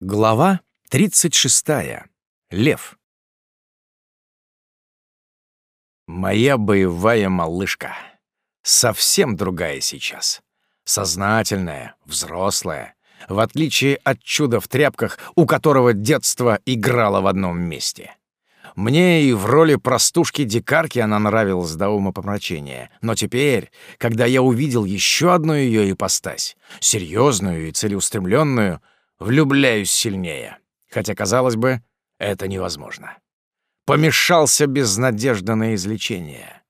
Глава 36. Лев. Моя боевая малышка. Совсем другая сейчас. Сознательная, взрослая. В отличие от чуда в тряпках, у которого детство играло в одном месте. Мне и в роли простушки-дикарки она нравилась до ума помрачения. Но теперь, когда я увидел еще одну ее ипостась, серьезную и целеустремленную, влюбляюсь сильнее. Хотя, казалось бы, это невозможно. Помешался без надежды на излечение.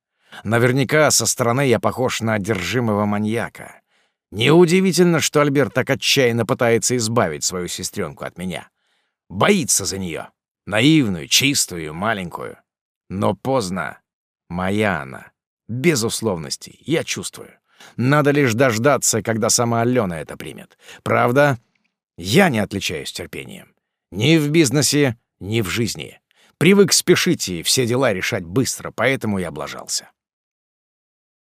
Наверняка со стороны я похож на одержимого маньяка. Неудивительно, что Альберт так отчаянно пытается избавить свою сестренку от меня. Боится за нее. Наивную, чистую, маленькую. Но поздно. Моя она. Без условностей. Я чувствую. Надо лишь дождаться, когда сама Алена это примет. Правда, я не отличаюсь терпением. Ни в бизнесе, ни в жизни. Привык спешить и все дела решать быстро, поэтому я облажался.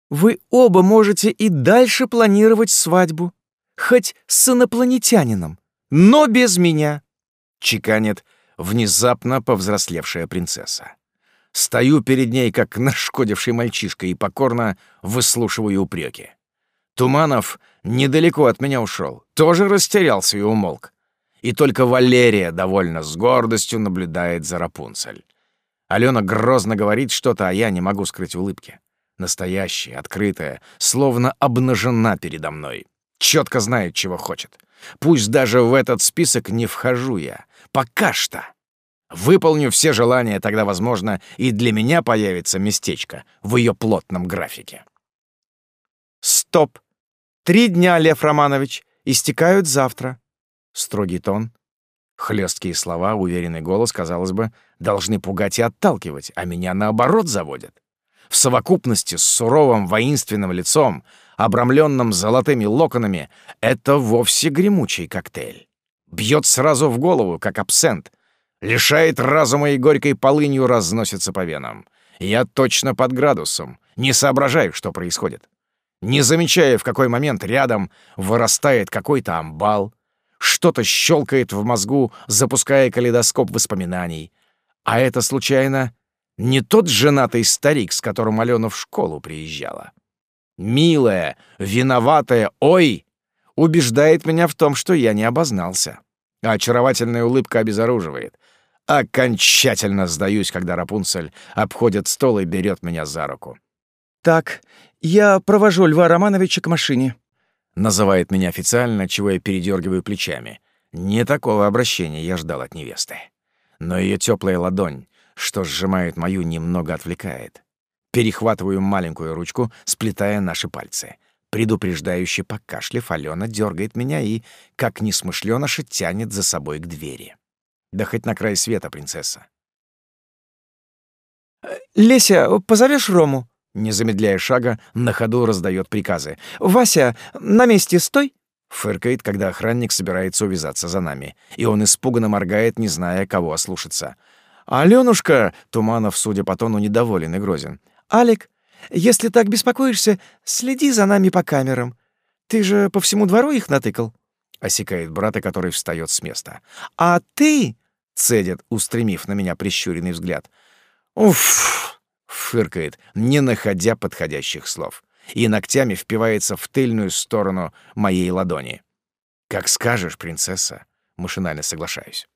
Вы оба можете и дальше планировать свадьбу, хоть с инопланетянином, но без меня, — чеканит внезапно повзрослевшая принцесса. Стою перед ней, как нашкодивший мальчишка, и покорно выслушиваю упреки. Туманов недалеко от меня ушел, тоже растерялся и умолк. И только Валерия довольно с гордостью наблюдает за Рапунцель. Алена грозно говорит что-то, а я не могу скрыть улыбки. Настоящая, открытая, словно обнажена передо мной. Четко знает, чего хочет. Пусть даже в этот список не вхожу я. Пока что. Выполню все желания, тогда, возможно, и для меня появится местечко в ее плотном графике. «Стоп! Три дня, Лев Романович, истекают завтра». Строгий тон, хлесткие слова, уверенный голос, казалось бы, должны пугать и отталкивать, а меня, наоборот, заводят. В совокупности с суровым воинственным лицом, обрамленным золотыми локонами, это вовсе гремучий коктейль. Бьет сразу в голову, как абсент, лишает разума и горькой полынью разносится по венам. Я точно под градусом, не соображаю, что происходит не замечая, в какой момент рядом вырастает какой-то амбал, что-то щелкает в мозгу, запуская калейдоскоп воспоминаний. А это, случайно, не тот женатый старик, с которым Алена в школу приезжала. Милая, виноватая «Ой!» убеждает меня в том, что я не обознался. А очаровательная улыбка обезоруживает. Окончательно сдаюсь, когда Рапунцель обходит стол и берет меня за руку. «Так, я провожу Льва Романовича к машине». Называет меня официально, чего я передергиваю плечами. Не такого обращения я ждал от невесты. Но ее теплая ладонь, что сжимает мою, немного отвлекает. Перехватываю маленькую ручку, сплетая наши пальцы. Предупреждающе покашлив, Алена дергает меня и, как несмышленыша, тянет за собой к двери. Да хоть на край света, принцесса. «Леся, позовешь Рому?» Не замедляя шага, на ходу раздает приказы. «Вася, на месте стой!» Фыркает, когда охранник собирается увязаться за нами. И он испуганно моргает, не зная, кого ослушаться. «Алёнушка!» — Туманов, судя по тону, недоволен и грозен. «Алик, если так беспокоишься, следи за нами по камерам. Ты же по всему двору их натыкал?» Осекает брата, который встает с места. «А ты...» — цедит, устремив на меня прищуренный взгляд. «Уф!» Фыркает, не находя подходящих слов, и ногтями впивается в тыльную сторону моей ладони. «Как скажешь, принцесса», — машинально соглашаюсь.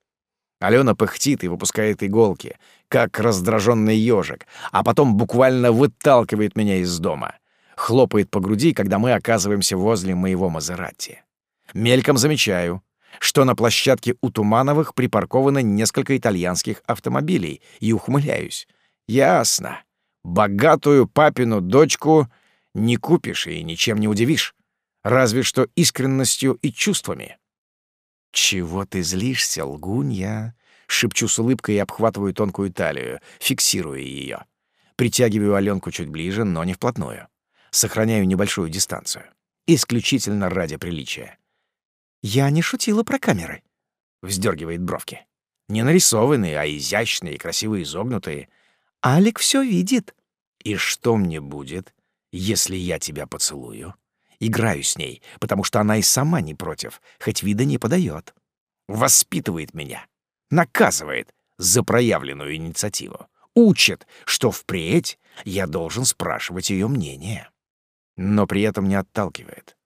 Алена пыхтит и выпускает иголки, как раздраженный ежик, а потом буквально выталкивает меня из дома. Хлопает по груди, когда мы оказываемся возле моего Мазерати. Мельком замечаю, что на площадке у Тумановых припарковано несколько итальянских автомобилей, и ухмыляюсь. Ясно. Богатую папину дочку не купишь и ничем не удивишь, разве что искренностью и чувствами. «Чего ты злишься, лгунья?» — шепчу с улыбкой и обхватываю тонкую талию, фиксируя ее. Притягиваю Аленку чуть ближе, но не вплотную. Сохраняю небольшую дистанцию. Исключительно ради приличия. «Я не шутила про камеры», — вздергивает бровки. Не нарисованные, а изящные красиво изогнутые. «Алик все видит». И что мне будет, если я тебя поцелую? Играю с ней, потому что она и сама не против, хоть вида не подает. воспитывает меня, наказывает за проявленную инициативу, учит, что впредь я должен спрашивать ее мнение. Но при этом не отталкивает.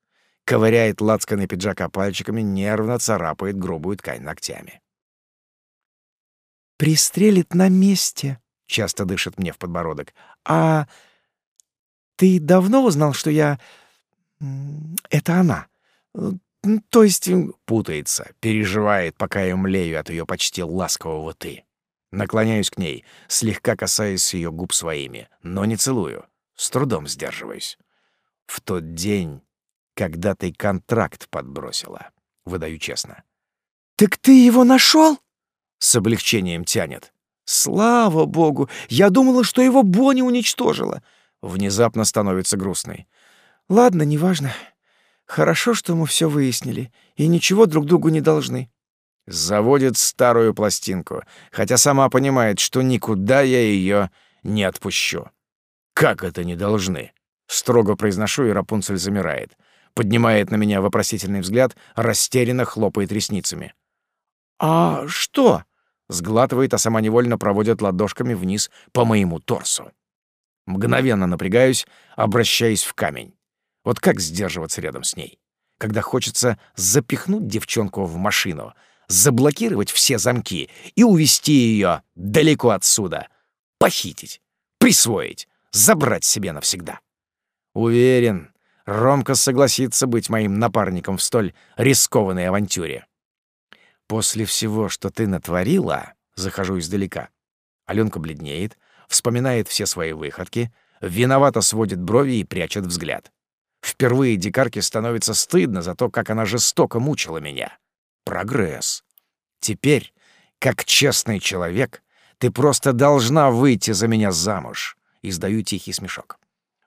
Ковыряет лацканы пиджака пальчиками, нервно царапает грубую ткань ногтями. «Пристрелит на месте», — часто дышит мне в подбородок. «А ты давно узнал, что я... Это она? То есть...» Путается, переживает, пока я млею от ее почти ласкового «ты». Наклоняюсь к ней, слегка касаясь ее губ своими, но не целую. С трудом сдерживаюсь. В тот день, когда ты контракт подбросила, выдаю честно. «Так ты его нашел? С облегчением тянет. «Слава богу! Я думала, что его Бонни уничтожила!» Внезапно становится грустной. «Ладно, неважно. Хорошо, что мы все выяснили, и ничего друг другу не должны. Заводит старую пластинку, хотя сама понимает, что никуда я ее не отпущу. «Как это не должны?» Строго произношу, и Рапунцель замирает. Поднимает на меня вопросительный взгляд, растерянно хлопает ресницами. «А что?» Сглатывает, а сама невольно проводит ладошками вниз по моему торсу. Мгновенно напрягаюсь, обращаясь в камень. Вот как сдерживаться рядом с ней? Когда хочется запихнуть девчонку в машину — заблокировать все замки и увести ее далеко отсюда, похитить, присвоить, забрать себе навсегда. Уверен, Ромка согласится быть моим напарником в столь рискованной авантюре. После всего, что ты натворила, захожу издалека. Аленка бледнеет, вспоминает все свои выходки, виновато сводит брови и прячет взгляд. Впервые дикарке становится стыдно за то, как она жестоко мучила меня. Прогресс. Теперь, как честный человек, ты просто должна выйти за меня замуж. Издаю тихий смешок.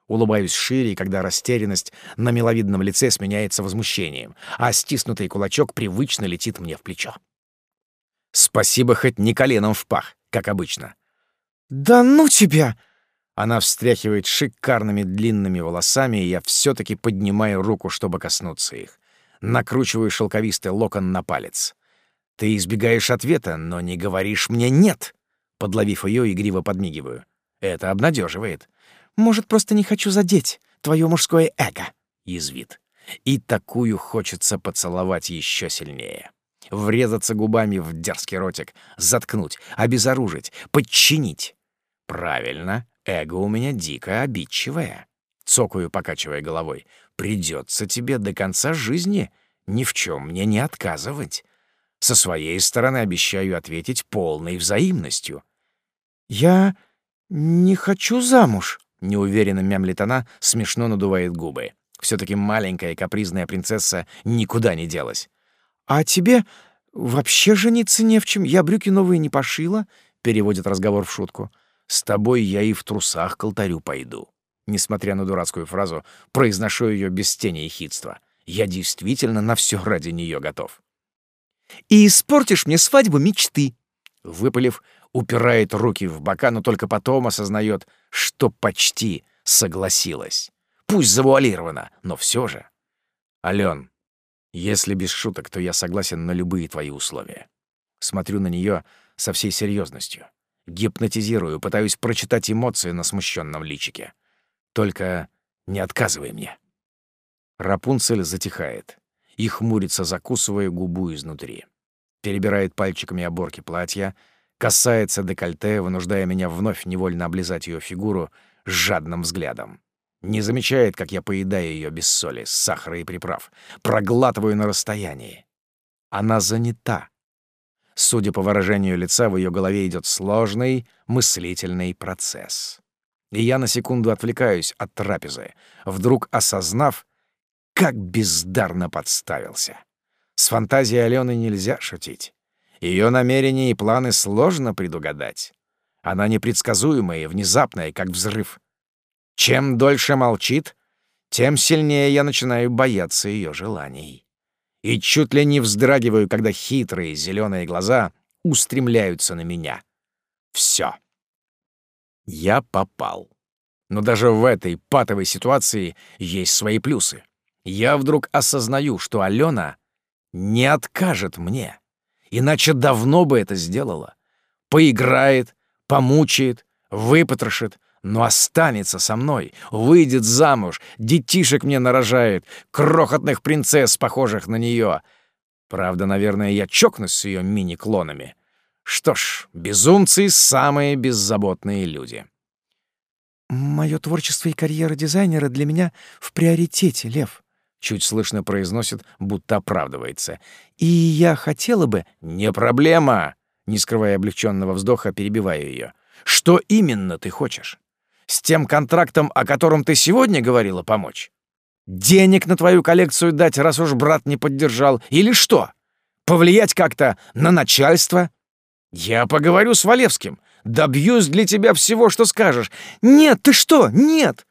Улыбаюсь шире, когда растерянность на миловидном лице сменяется возмущением, а стиснутый кулачок привычно летит мне в плечо. Спасибо хоть не коленом в пах, как обычно. «Да ну тебя!» Она встряхивает шикарными длинными волосами, и я все таки поднимаю руку, чтобы коснуться их накручиваю шелковистый локон на палец. «Ты избегаешь ответа, но не говоришь мне «нет», подловив ее, игриво подмигиваю. Это обнадеживает. «Может, просто не хочу задеть твое мужское эго?» — язвит. И такую хочется поцеловать еще сильнее. Врезаться губами в дерзкий ротик, заткнуть, обезоружить, подчинить. Правильно, эго у меня дико обидчивое. Цокаю, покачивая головой. Придется тебе до конца жизни ни в чем мне не отказывать. Со своей стороны обещаю ответить полной взаимностью. «Я не хочу замуж», — неуверенно мямлит она, смешно надувает губы. все таки маленькая капризная принцесса никуда не делась. «А тебе вообще жениться не в чем? Я брюки новые не пошила», — переводит разговор в шутку. «С тобой я и в трусах к алтарю пойду». Несмотря на дурацкую фразу, произношу ее без тени и хитства. Я действительно на все ради нее готов. «И испортишь мне свадьбу мечты!» Выпалив, упирает руки в бока, но только потом осознает, что почти согласилась. Пусть завуалировано, но все же. Ален, если без шуток, то я согласен на любые твои условия. Смотрю на нее со всей серьезностью. Гипнотизирую, пытаюсь прочитать эмоции на смущенном личике. Только не отказывай мне. Рапунцель затихает и хмурится, закусывая губу изнутри. Перебирает пальчиками оборки платья, касается декольте, вынуждая меня вновь невольно облизать ее фигуру с жадным взглядом. Не замечает, как я поедаю ее без соли, сахара и приправ, проглатываю на расстоянии. Она занята. Судя по выражению лица, в ее голове идет сложный мыслительный процесс и я на секунду отвлекаюсь от трапезы, вдруг осознав, как бездарно подставился. С фантазией Алены нельзя шутить. Ее намерения и планы сложно предугадать. Она непредсказуемая и внезапная, как взрыв. Чем дольше молчит, тем сильнее я начинаю бояться ее желаний. И чуть ли не вздрагиваю, когда хитрые зеленые глаза устремляются на меня. Все. Я попал. Но даже в этой патовой ситуации есть свои плюсы. Я вдруг осознаю, что Алена не откажет мне. Иначе давно бы это сделала. Поиграет, помучает, выпотрошит, но останется со мной, выйдет замуж, детишек мне нарожает, крохотных принцесс, похожих на нее. Правда, наверное, я чокнусь с ее мини-клонами. Что ж, безумцы — самые беззаботные люди. «Мое творчество и карьера дизайнера для меня в приоритете, Лев», — чуть слышно произносит, будто оправдывается. «И я хотела бы...» «Не проблема!» — не скрывая облегченного вздоха, перебиваю ее. «Что именно ты хочешь? С тем контрактом, о котором ты сегодня говорила, помочь? Денег на твою коллекцию дать, раз уж брат не поддержал? Или что? Повлиять как-то на начальство? Я поговорю с Валевским. Добьюсь для тебя всего, что скажешь. Нет, ты что? Нет!»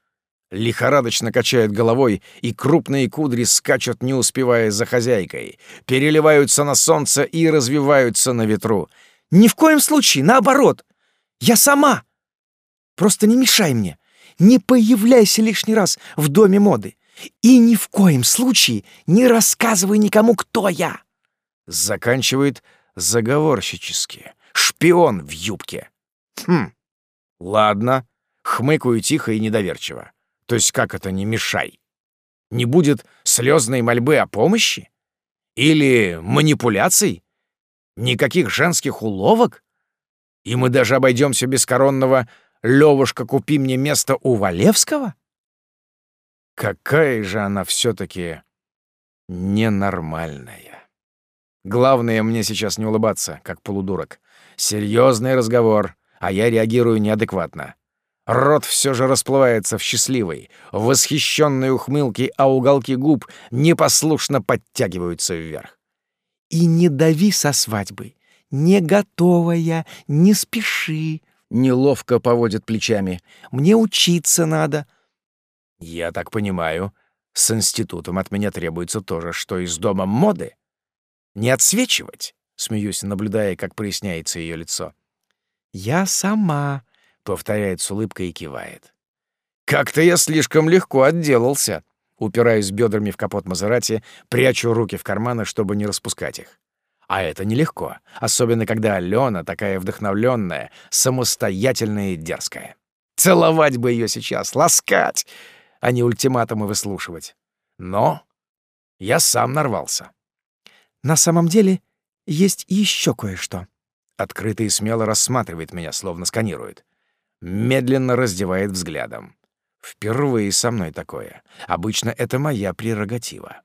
Лихорадочно качает головой, и крупные кудри скачут, не успевая за хозяйкой, переливаются на солнце и развиваются на ветру. «Ни в коем случае, наоборот! Я сама!» Просто не мешай мне. Не появляйся лишний раз в доме моды. И ни в коем случае не рассказывай никому, кто я. Заканчивает заговорщически. Шпион в юбке. Хм. Ладно. Хмыкаю тихо и недоверчиво. То есть как это не мешай? Не будет слезной мольбы о помощи? Или манипуляций? Никаких женских уловок? И мы даже обойдемся без коронного Левушка, купи мне место у Валевского? Какая же она все-таки ненормальная. Главное мне сейчас не улыбаться, как полудурок. Серьезный разговор, а я реагирую неадекватно. Рот все же расплывается в счастливой, в восхищенной ухмылке, а уголки губ непослушно подтягиваются вверх. «И не дави со свадьбы. Не готовая, не спеши неловко поводит плечами. «Мне учиться надо». «Я так понимаю, с институтом от меня требуется то же, что и с домом моды. Не отсвечивать?» — смеюсь, наблюдая, как проясняется ее лицо. «Я сама», — повторяет с улыбкой и кивает. «Как-то я слишком легко отделался», — упираюсь бедрами в капот Мазерати, прячу руки в карманы, чтобы не распускать их. А это нелегко, особенно когда Алена такая вдохновленная, самостоятельная и дерзкая. Целовать бы ее сейчас, ласкать, а не ультиматумы выслушивать. Но я сам нарвался. На самом деле есть еще кое-что. Открыто и смело рассматривает меня, словно сканирует. Медленно раздевает взглядом. Впервые со мной такое. Обычно это моя прерогатива.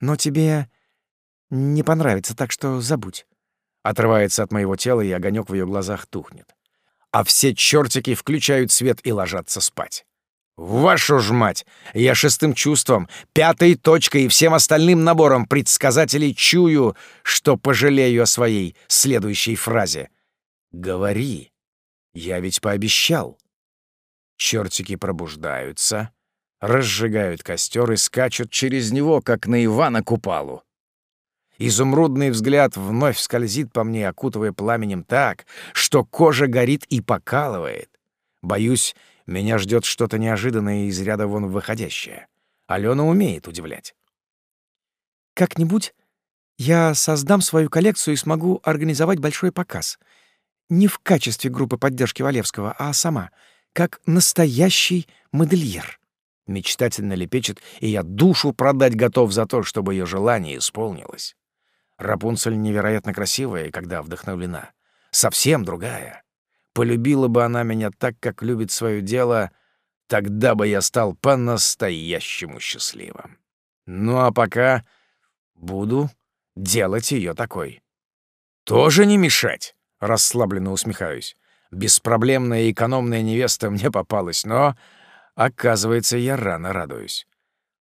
Но тебе не понравится, так что забудь. Отрывается от моего тела, и огонек в ее глазах тухнет. А все чертики включают свет и ложатся спать. Вашу ж мать! Я шестым чувством, пятой точкой и всем остальным набором предсказателей чую, что пожалею о своей следующей фразе. Говори. Я ведь пообещал. Чертики пробуждаются, разжигают костер и скачут через него, как на Ивана Купалу. Изумрудный взгляд вновь скользит по мне, окутывая пламенем так, что кожа горит и покалывает. Боюсь, меня ждет что-то неожиданное из ряда вон выходящее. Алена умеет удивлять. «Как-нибудь я создам свою коллекцию и смогу организовать большой показ. Не в качестве группы поддержки Валевского, а сама, как настоящий модельер». Мечтательно лепечет, и я душу продать готов за то, чтобы ее желание исполнилось. Рапунцель невероятно красивая, когда вдохновлена. Совсем другая. Полюбила бы она меня так, как любит свое дело, тогда бы я стал по-настоящему счастливым. Ну а пока буду делать ее такой. Тоже не мешать, расслабленно усмехаюсь. Беспроблемная и экономная невеста мне попалась, но, оказывается, я рано радуюсь.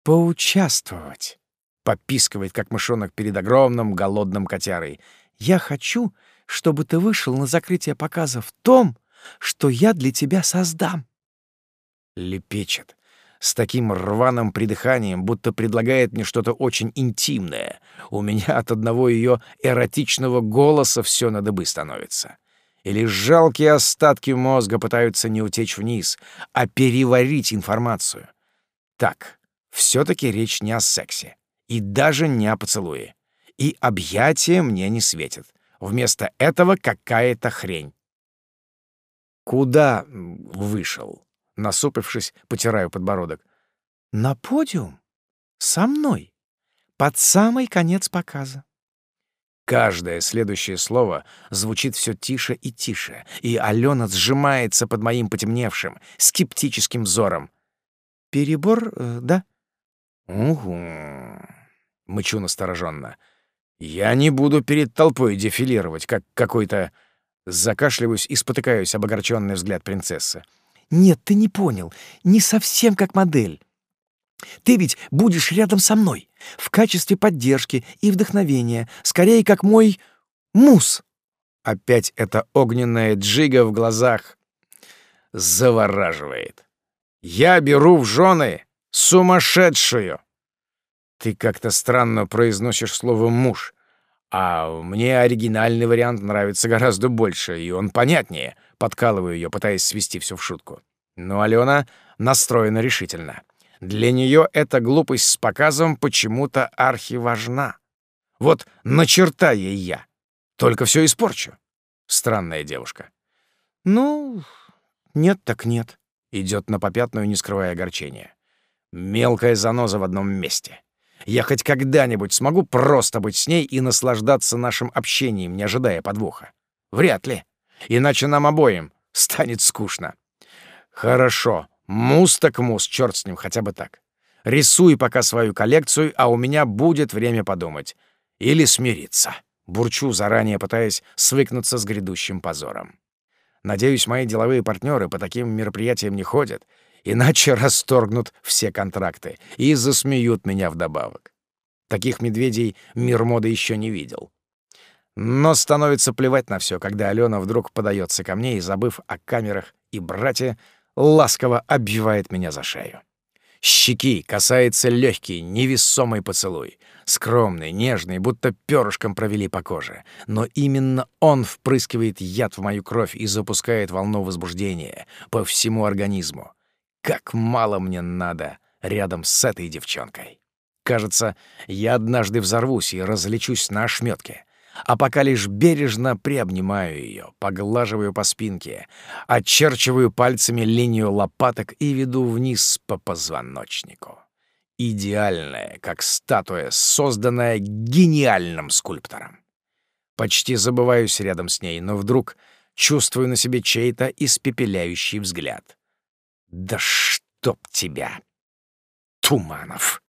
Поучаствовать попискивает, как мышонок перед огромным голодным котярой. «Я хочу, чтобы ты вышел на закрытие показа в том, что я для тебя создам». Лепечет. С таким рваным придыханием, будто предлагает мне что-то очень интимное. У меня от одного ее эротичного голоса все на дыбы становится. Или жалкие остатки мозга пытаются не утечь вниз, а переварить информацию. Так, все таки речь не о сексе. И даже не о поцелуе. и объятия мне не светят. Вместо этого какая-то хрень. «Куда вышел?» Насупившись, потираю подбородок. «На подиум? Со мной. Под самый конец показа». Каждое следующее слово звучит все тише и тише, и Алена сжимается под моим потемневшим, скептическим взором. «Перебор, э, да?» «Угу», — мычу настороженно. «Я не буду перед толпой дефилировать, как какой-то...» Закашливаюсь и спотыкаюсь об огорченный взгляд принцессы. «Нет, ты не понял. Не совсем как модель. Ты ведь будешь рядом со мной, в качестве поддержки и вдохновения, скорее как мой мус». Опять эта огненная джига в глазах завораживает. «Я беру в жены сумасшедшую!» Ты как-то странно произносишь слово «муж», а мне оригинальный вариант нравится гораздо больше, и он понятнее. Подкалываю ее, пытаясь свести все в шутку. Но Алена настроена решительно. Для нее эта глупость с показом почему-то архиважна. Вот начерта ей я. Только все испорчу. Странная девушка. Ну, нет так нет. Идет на попятную, не скрывая огорчения. Мелкая заноза в одном месте. Я хоть когда-нибудь смогу просто быть с ней и наслаждаться нашим общением, не ожидая подвоха? Вряд ли. Иначе нам обоим станет скучно. Хорошо. Мус так мус, черт с ним, хотя бы так. Рисуй пока свою коллекцию, а у меня будет время подумать. Или смириться. Бурчу, заранее пытаясь свыкнуться с грядущим позором. Надеюсь, мои деловые партнеры по таким мероприятиям не ходят, иначе расторгнут все контракты и засмеют меня вдобавок. Таких медведей мир моды еще не видел. Но становится плевать на все, когда Алена вдруг подается ко мне и, забыв о камерах и брате, ласково обвивает меня за шею. Щеки касается легкий, невесомый поцелуй. Скромный, нежный, будто перышком провели по коже. Но именно он впрыскивает яд в мою кровь и запускает волну возбуждения по всему организму. Как мало мне надо рядом с этой девчонкой. Кажется, я однажды взорвусь и разлечусь на ошметке. А пока лишь бережно приобнимаю ее, поглаживаю по спинке, очерчиваю пальцами линию лопаток и веду вниз по позвоночнику. Идеальная, как статуя, созданная гениальным скульптором. Почти забываюсь рядом с ней, но вдруг чувствую на себе чей-то испепеляющий взгляд. Да чтоб тебя, Туманов!